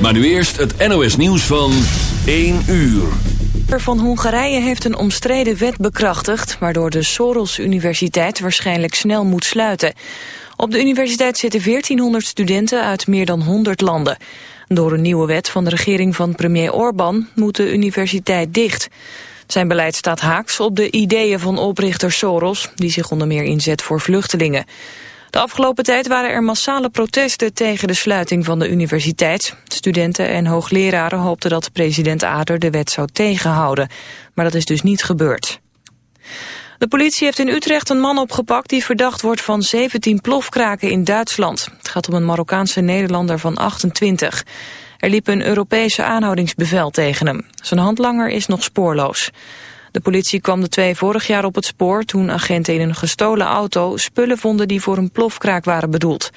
Maar nu eerst het NOS nieuws van 1 uur. van Hongarije heeft een omstreden wet bekrachtigd... waardoor de Soros Universiteit waarschijnlijk snel moet sluiten. Op de universiteit zitten 1400 studenten uit meer dan 100 landen. Door een nieuwe wet van de regering van premier Orbán moet de universiteit dicht. Zijn beleid staat haaks op de ideeën van oprichter Soros... die zich onder meer inzet voor vluchtelingen. De afgelopen tijd waren er massale protesten tegen de sluiting van de universiteit. Studenten en hoogleraren hoopten dat president Ader de wet zou tegenhouden. Maar dat is dus niet gebeurd. De politie heeft in Utrecht een man opgepakt die verdacht wordt van 17 plofkraken in Duitsland. Het gaat om een Marokkaanse Nederlander van 28. Er liep een Europese aanhoudingsbevel tegen hem. Zijn handlanger is nog spoorloos. De politie kwam de twee vorig jaar op het spoor toen agenten in een gestolen auto spullen vonden die voor een plofkraak waren bedoeld.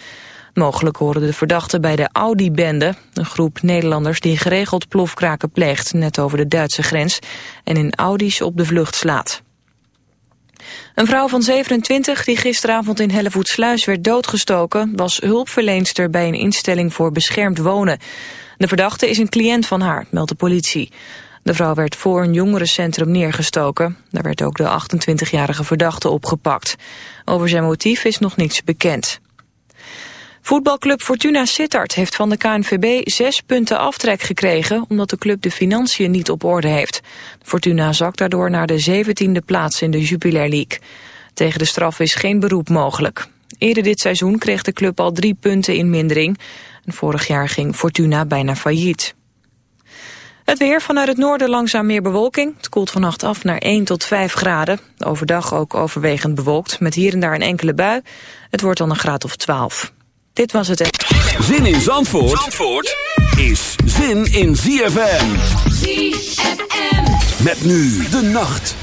Mogelijk horen de verdachten bij de Audi-bende, een groep Nederlanders die geregeld plofkraken pleegt net over de Duitse grens en in Audi's op de vlucht slaat. Een vrouw van 27 die gisteravond in Hellevoetsluis werd doodgestoken... was hulpverleenster bij een instelling voor beschermd wonen. De verdachte is een cliënt van haar, meldt de politie. De vrouw werd voor een jongerencentrum neergestoken. Daar werd ook de 28-jarige verdachte opgepakt. Over zijn motief is nog niets bekend. Voetbalclub Fortuna Sittard heeft van de KNVB zes punten aftrek gekregen... omdat de club de financiën niet op orde heeft. Fortuna zakt daardoor naar de 17e plaats in de Jupiler League. Tegen de straf is geen beroep mogelijk. Eerder dit seizoen kreeg de club al drie punten in mindering. vorig jaar ging Fortuna bijna failliet. Het weer vanuit het noorden langzaam meer bewolking. Het koelt vannacht af naar 1 tot 5 graden. Overdag ook overwegend bewolkt, met hier en daar een enkele bui. Het wordt dan een graad of 12. Dit was het. Zin in Zandvoort, Zandvoort is zin in ZFM. ZFM. Met nu de nacht.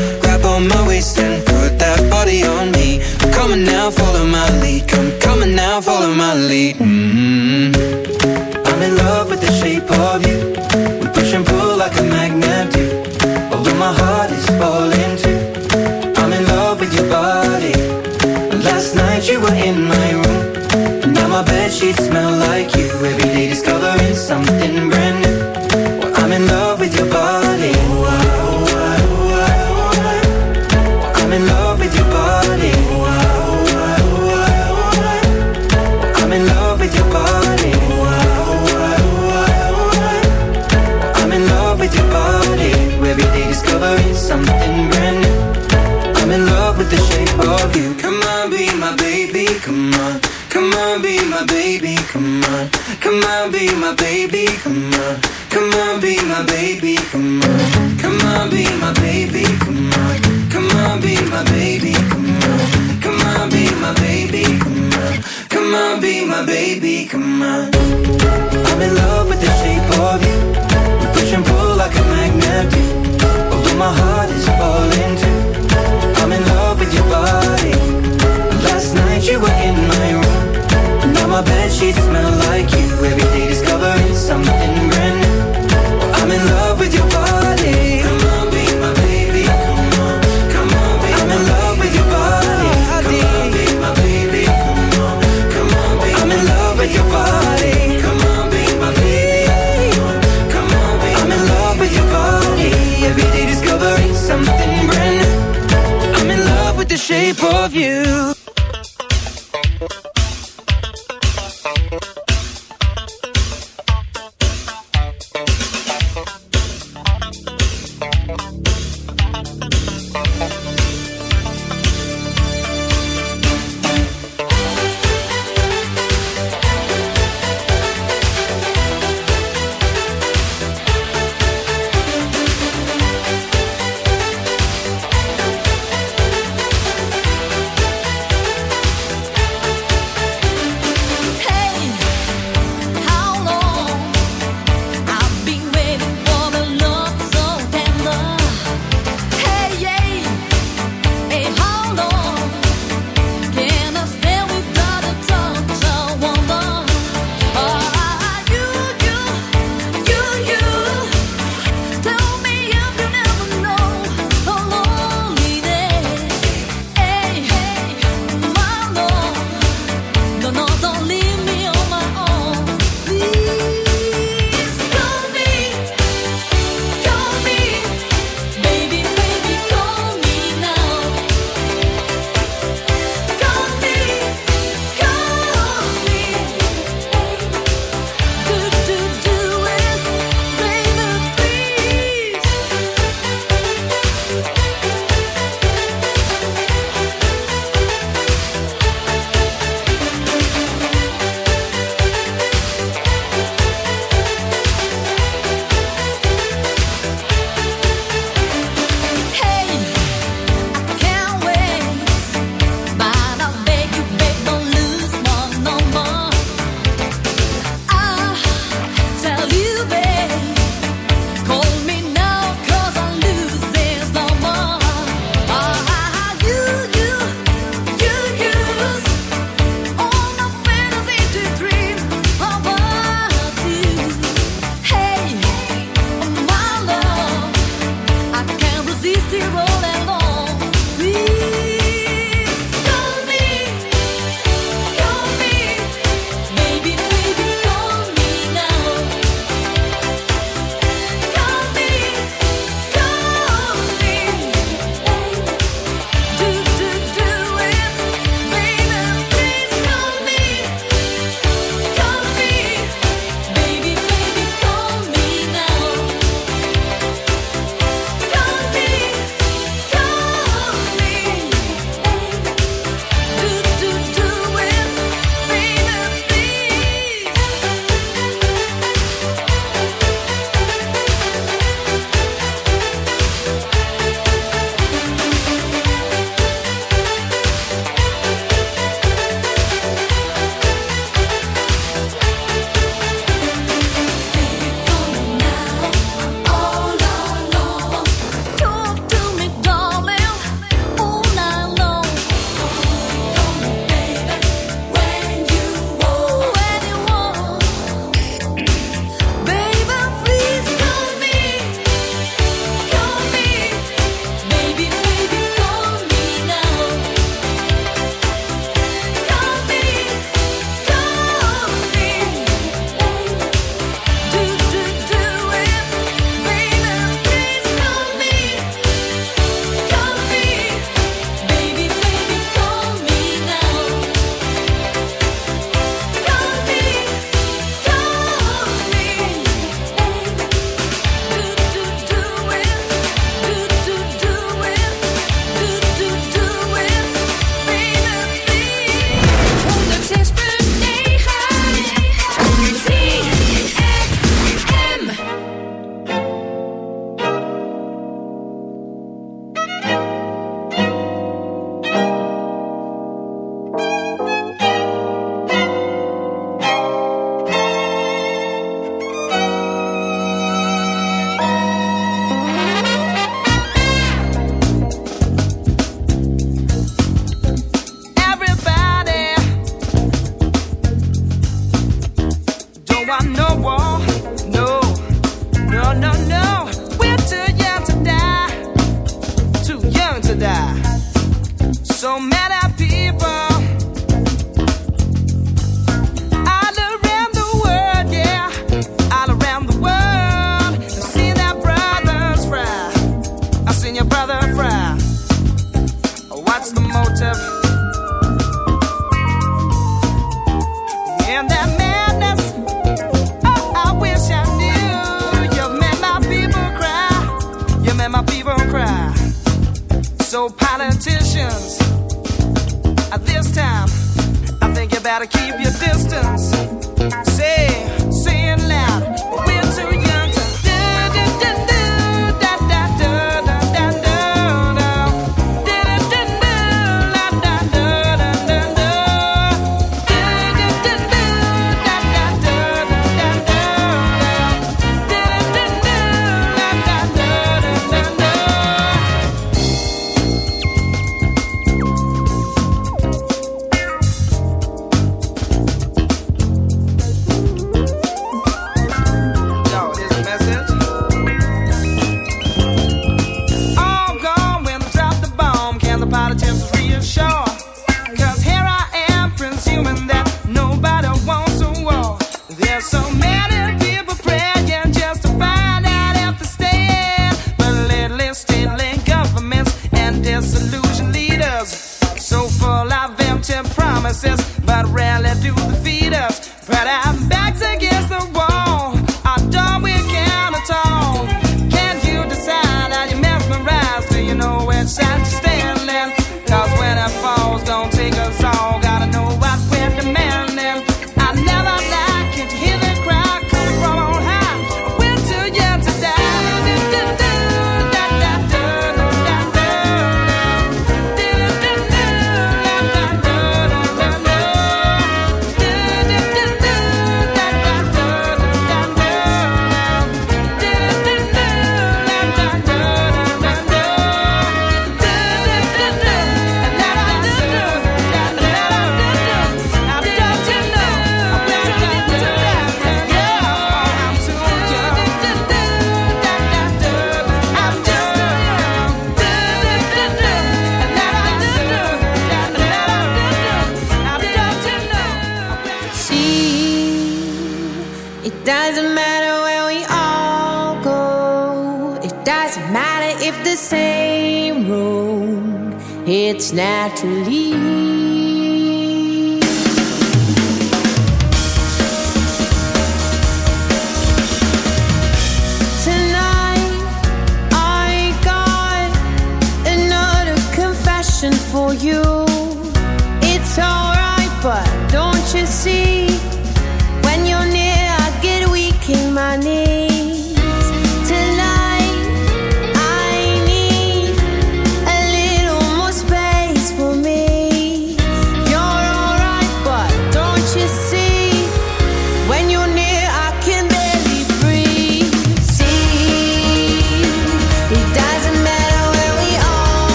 Mm.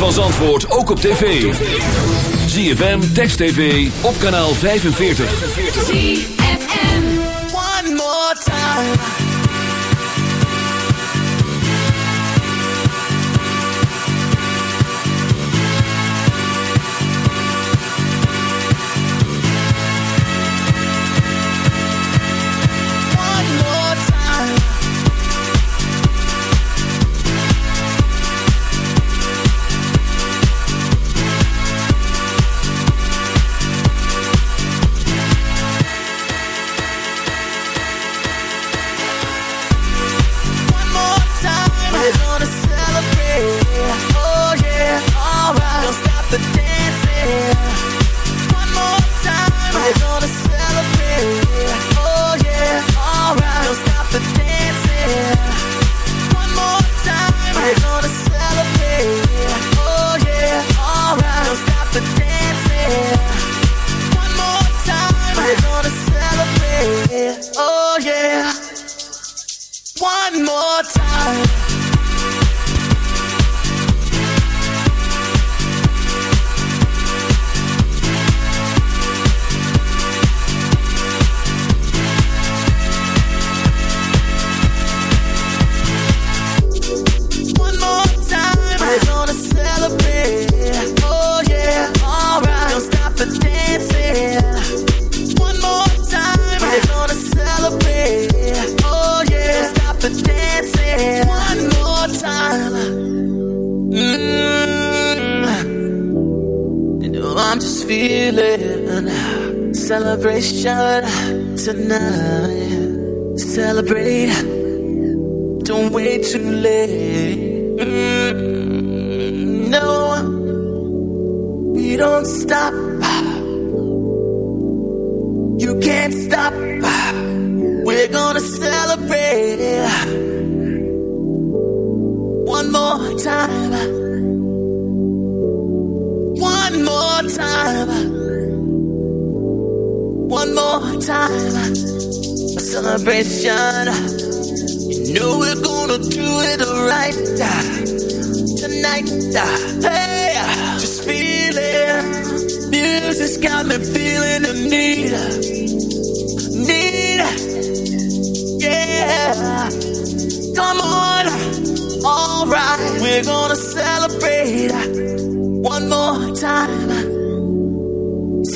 Van Zandvoort ook op tv. ZFM, Text TV, op kanaal 45. ZFM. One more time.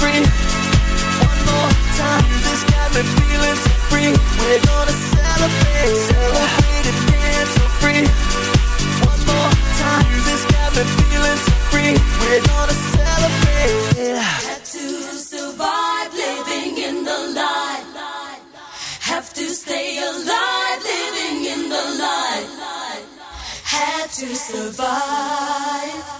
free. One more time, this got me feeling so free. We're gonna celebrate, celebrate free. One more time, this got me feeling so free. We're gonna celebrate. To survive living in the light. Have to stay alive living in the light. Had to survive.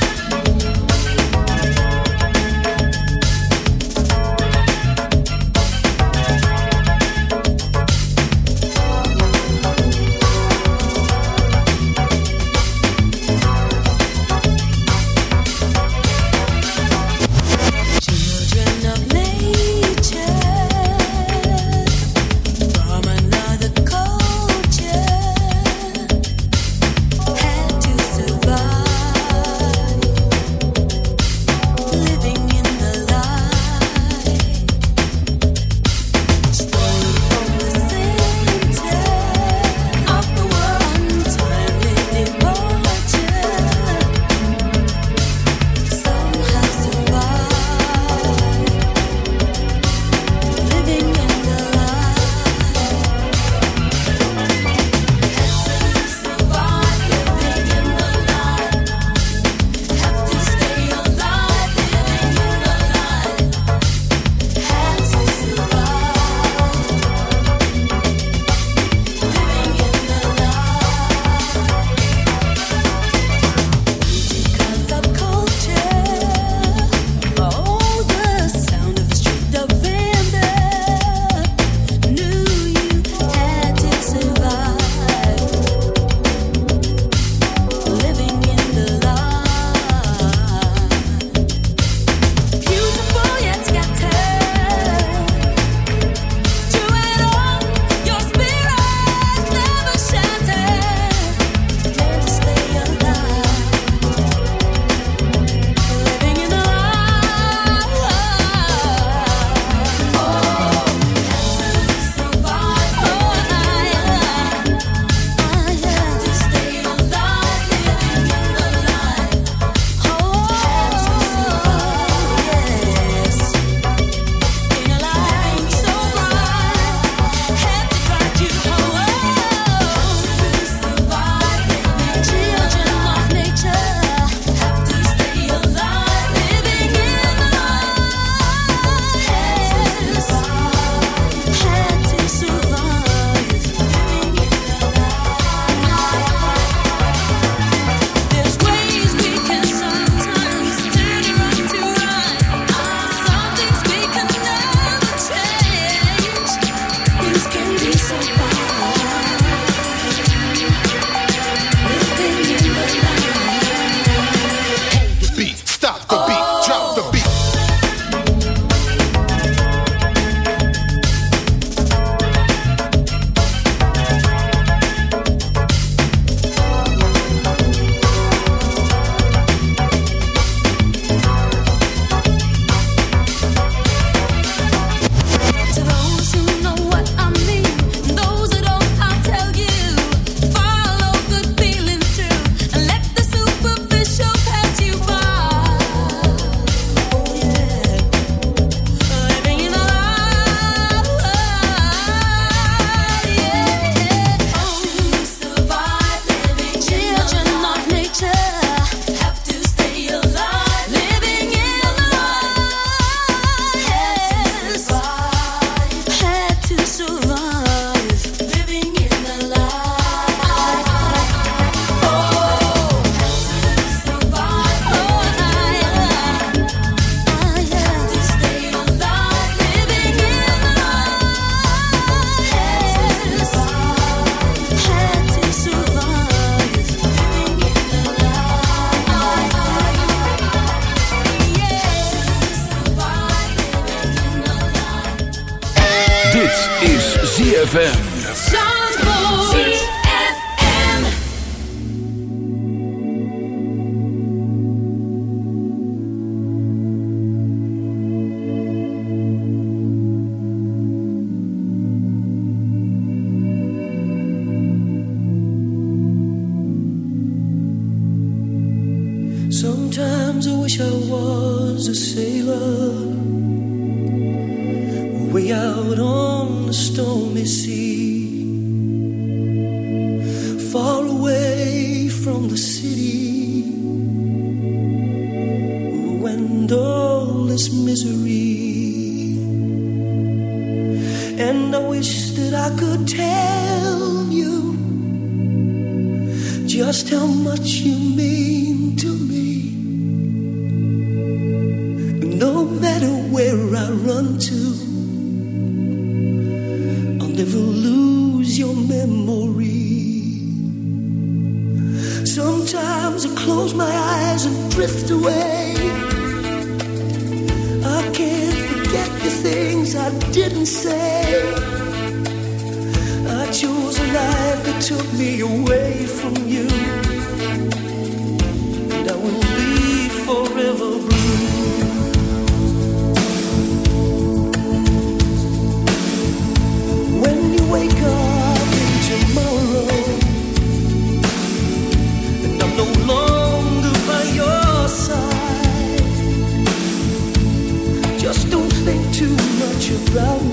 ZFM. Much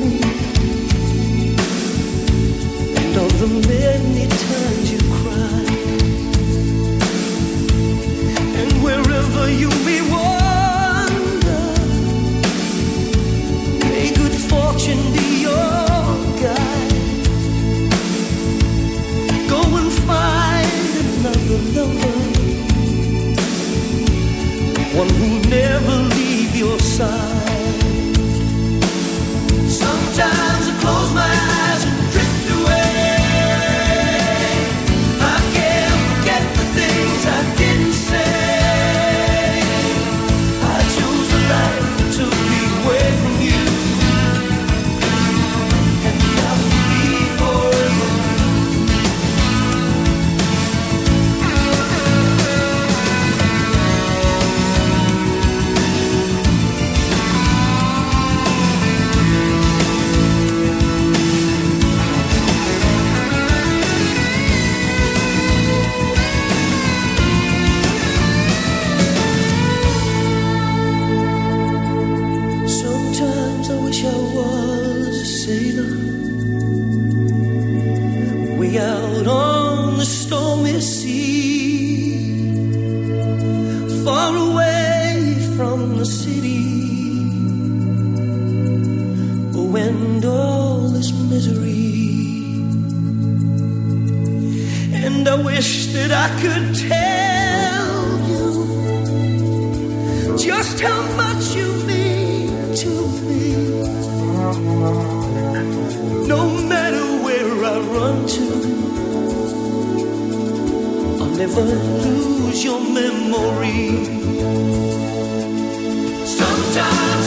never lose your memory. Sometimes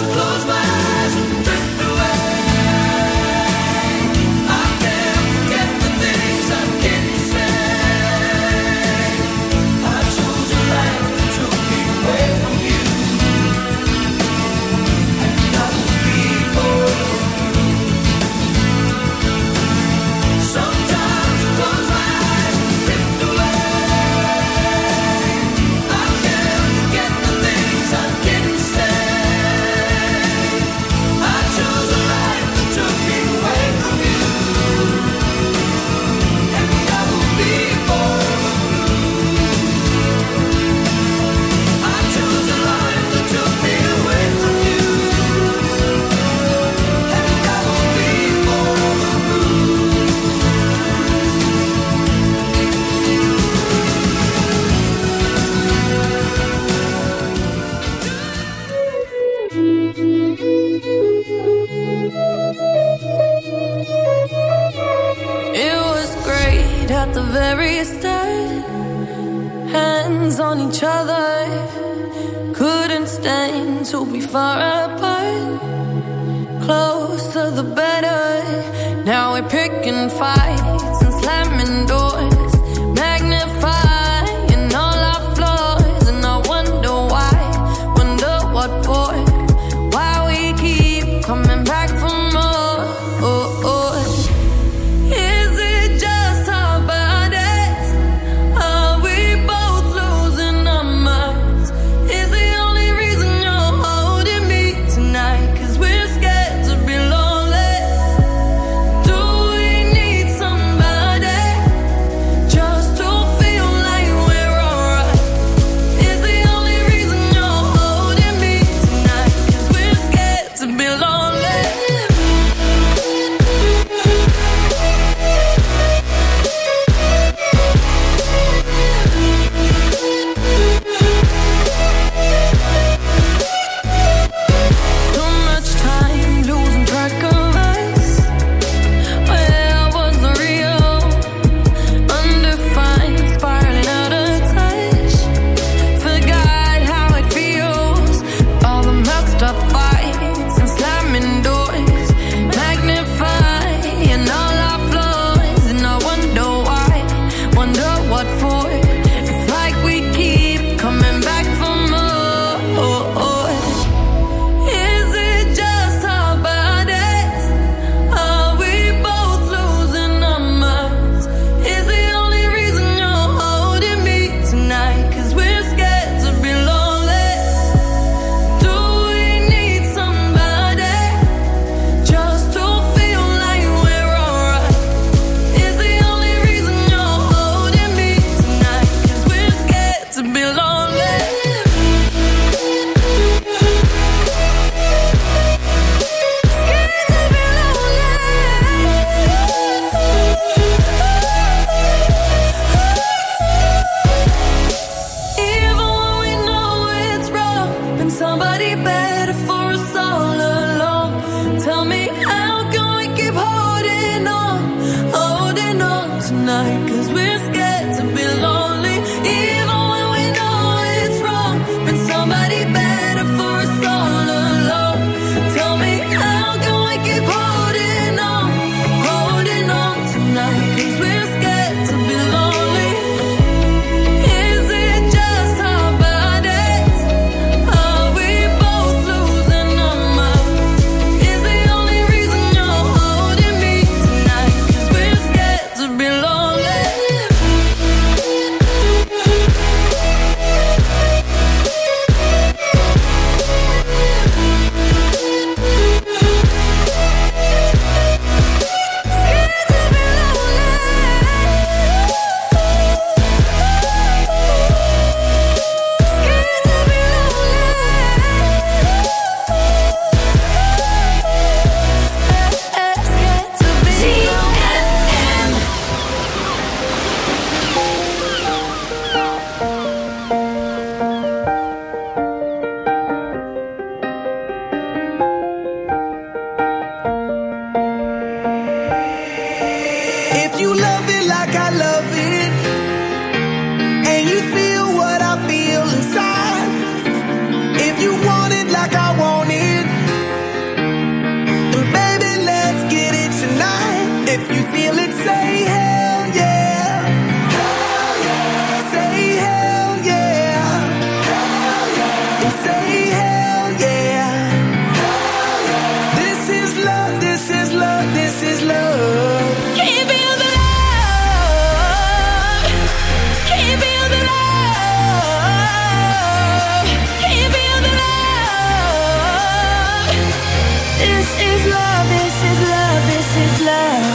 is love, this is love, this is love.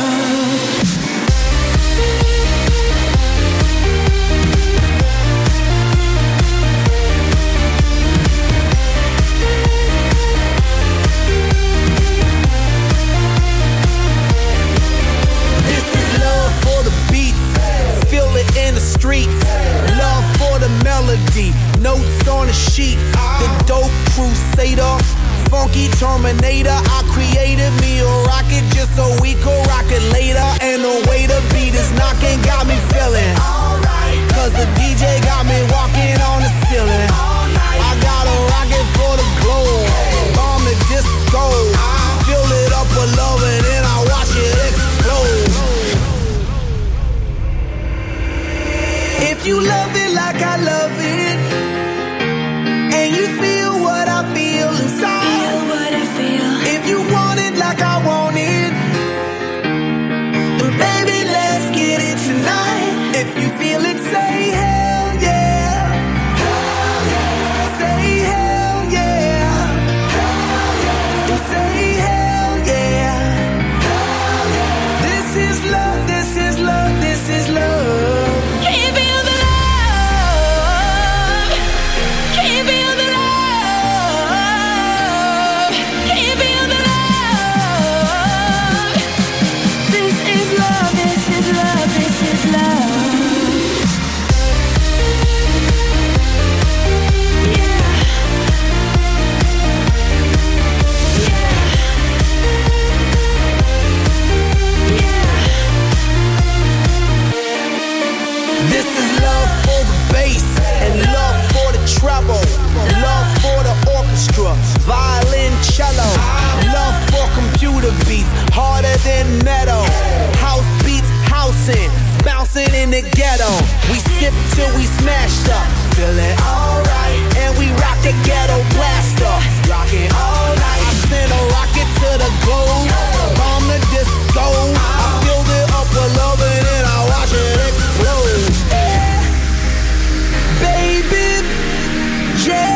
is love for the bass and love for the treble, love for the orchestra, violin, cello, love for computer beats, harder than metal, house beats, housing, bouncing in the ghetto. We sip till we smashed up, feeling alright, and we rock the ghetto blaster, rocking all night. I send a rocket to the globe, bomb the disco. I build it up with love and then I watch it explode baby. Yeah.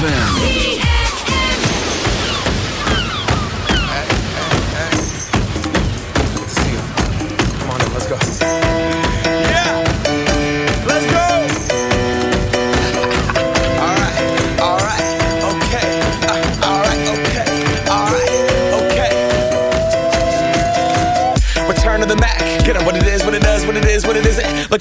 ZFM.